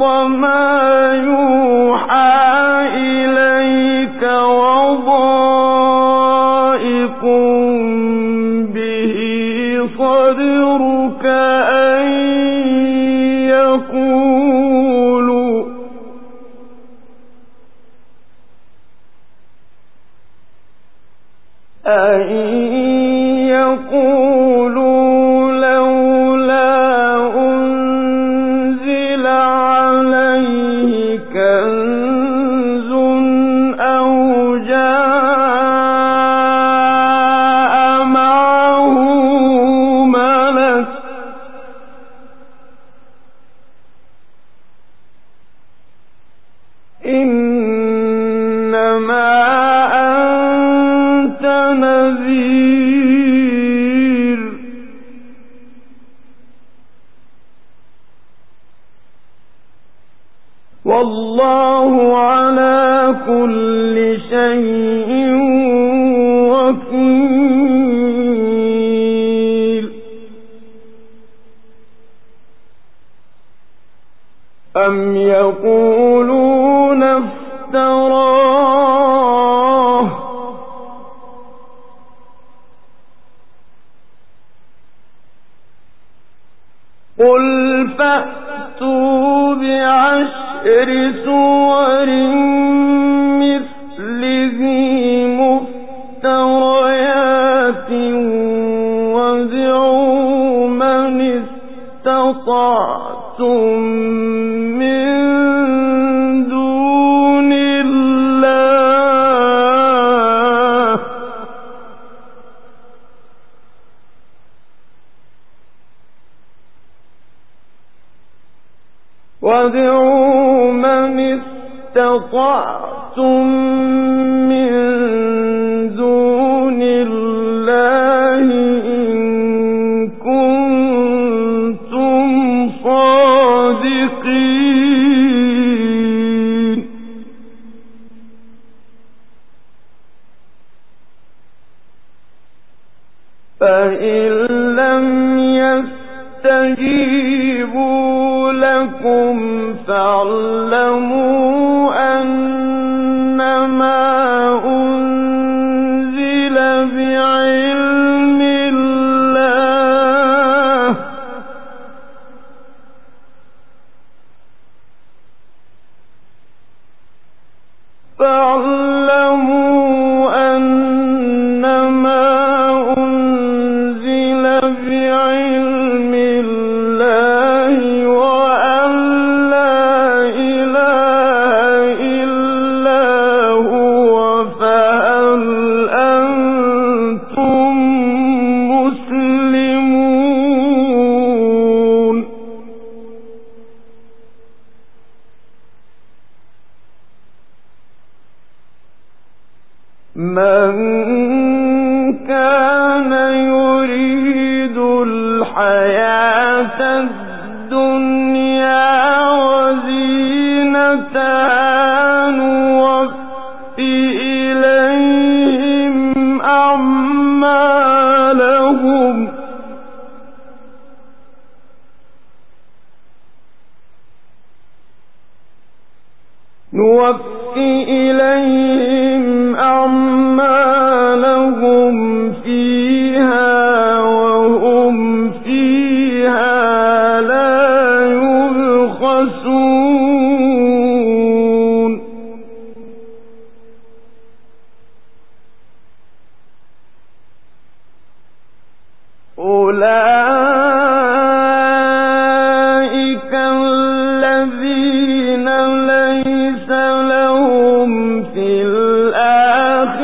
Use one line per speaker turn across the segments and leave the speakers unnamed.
وما يؤمنون والله وادعوا من استطعتم الدنيا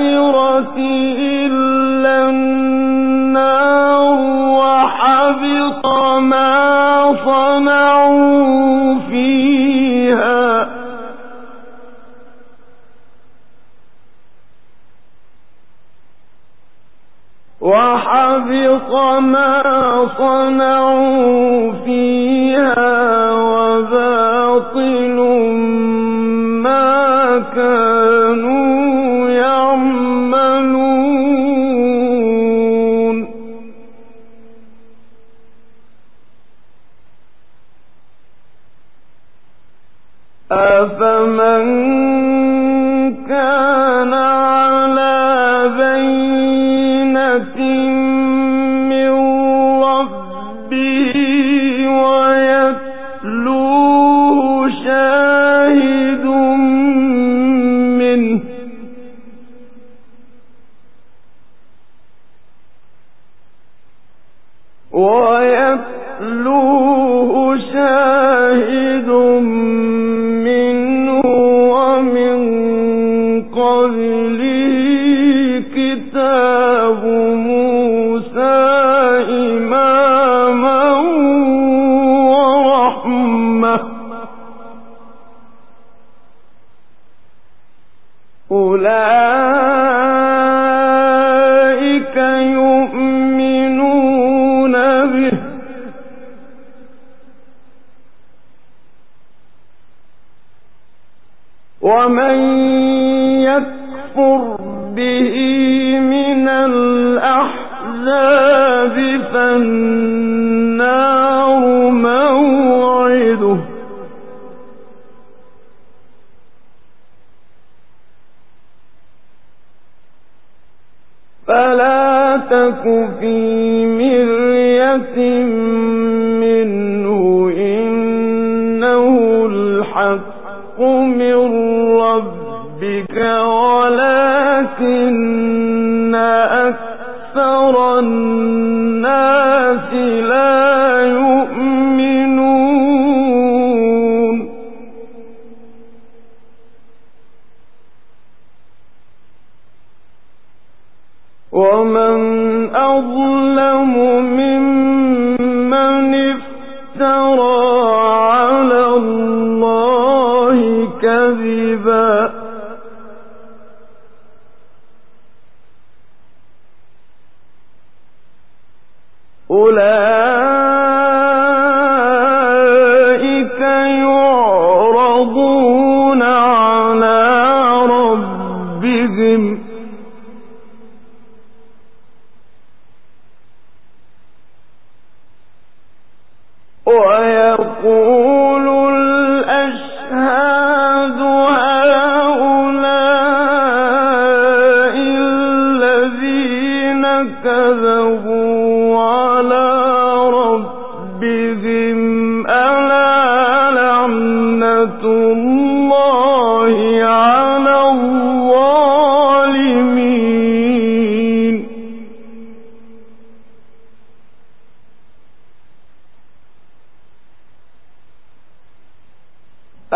الآخرة ويقول الأشهاد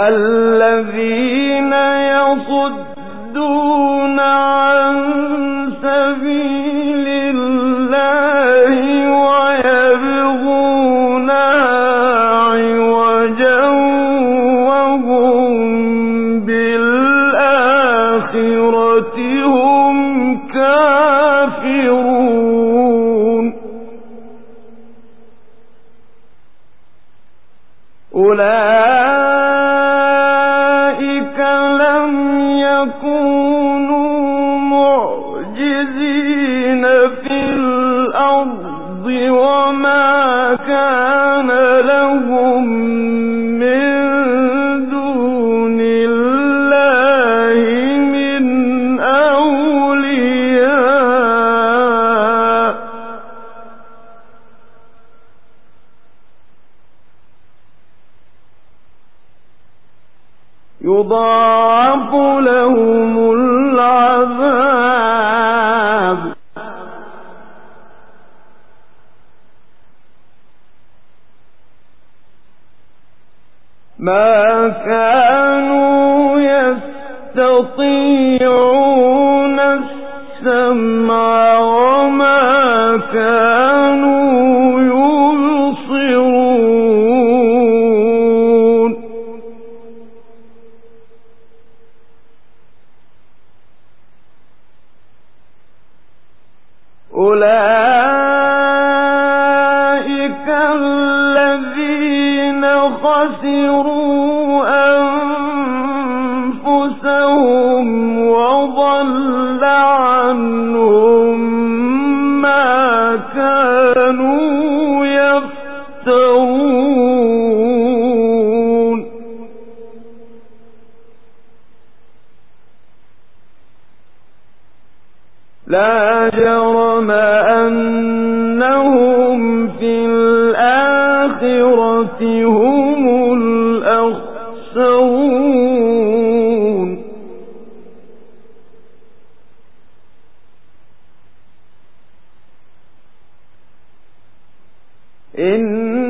الذين وما أولئك إن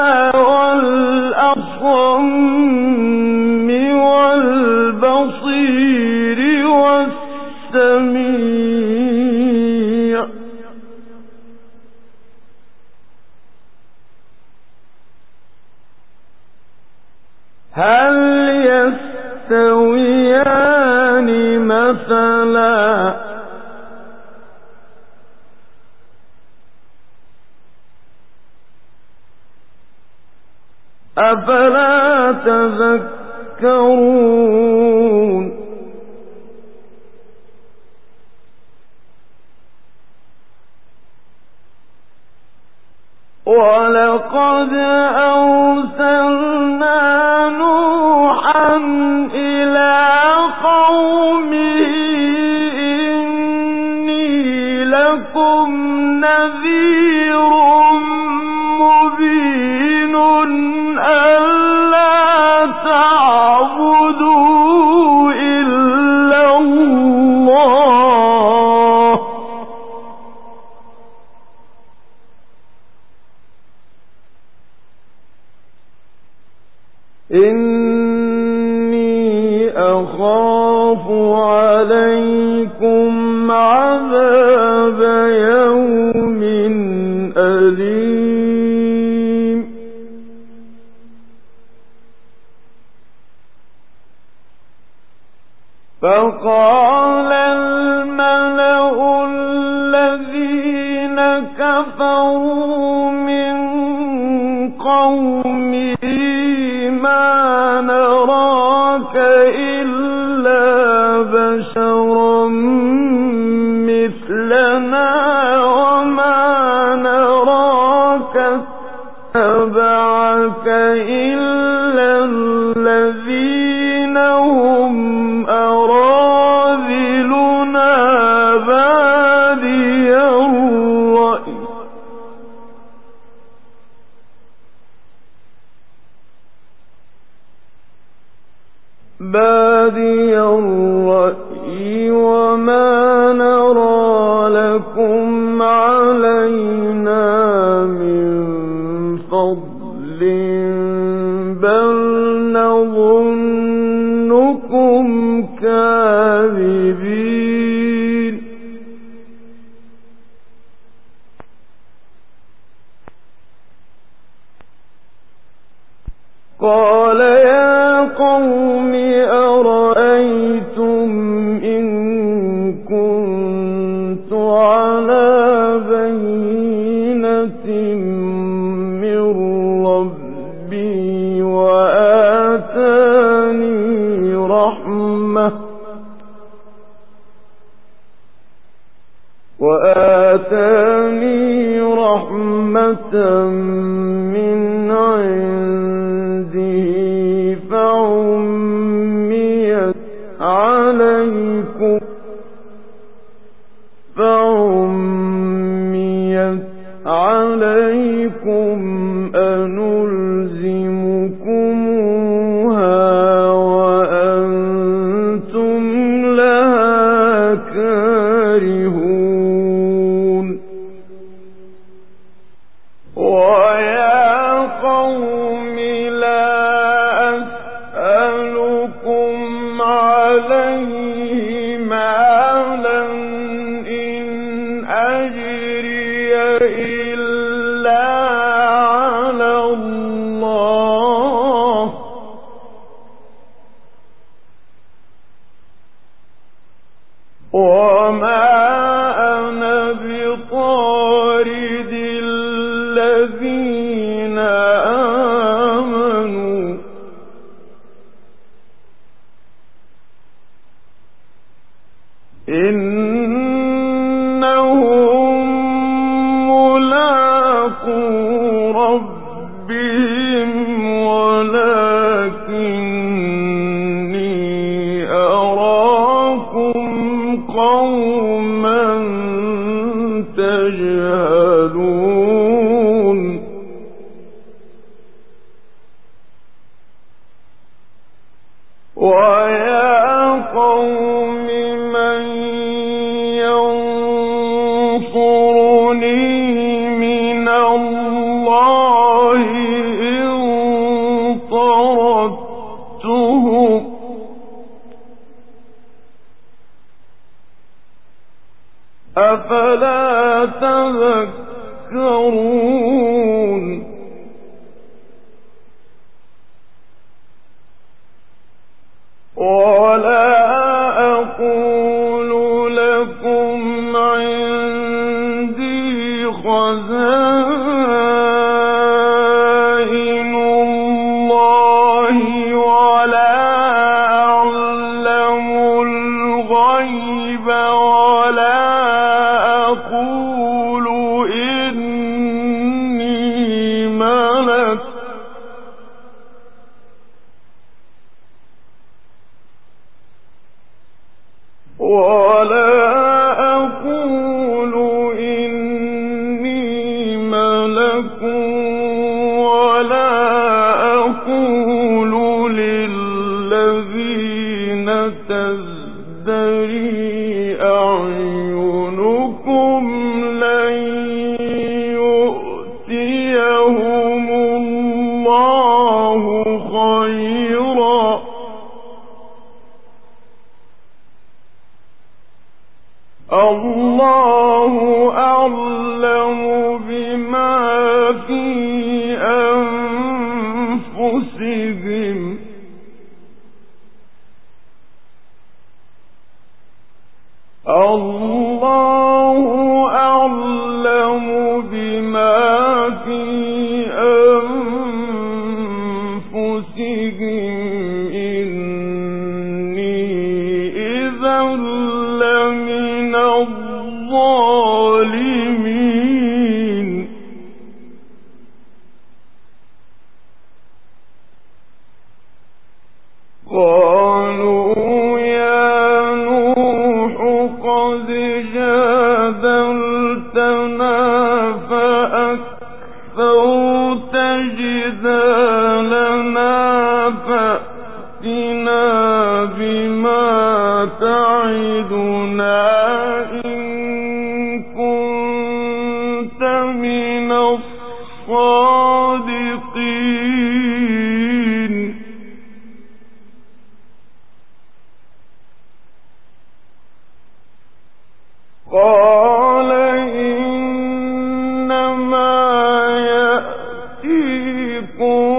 عن كفروا يَنْفَعُونَ أفلا تذكرون؟ يَكُونَ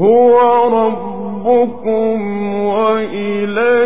ويصنع الفلك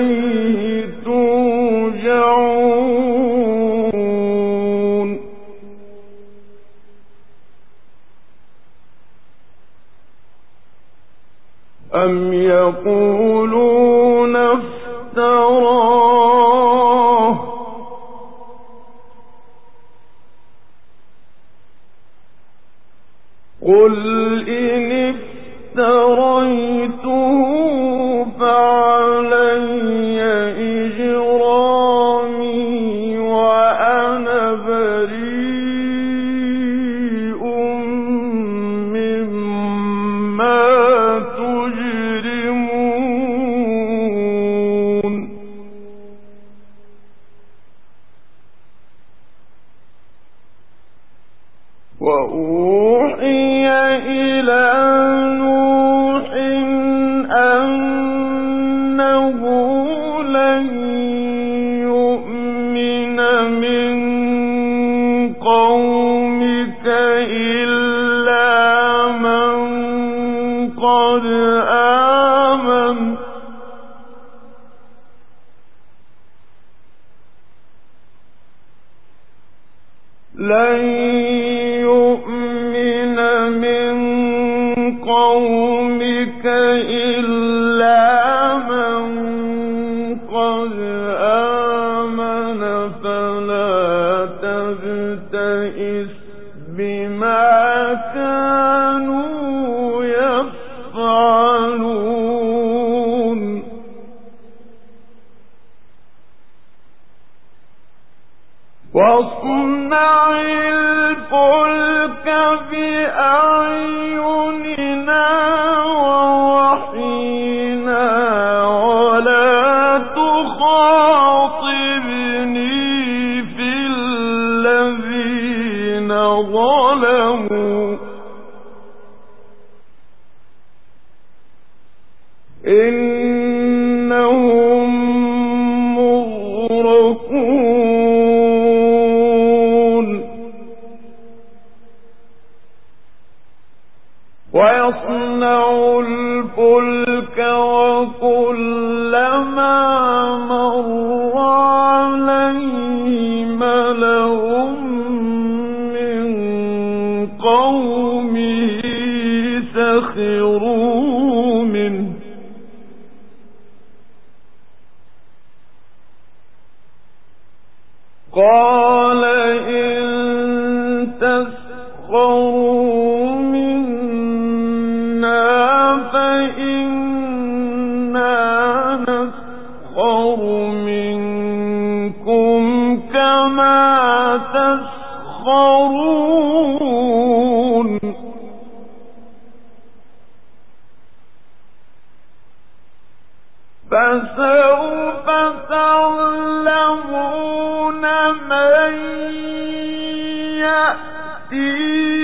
إذ go يأتيه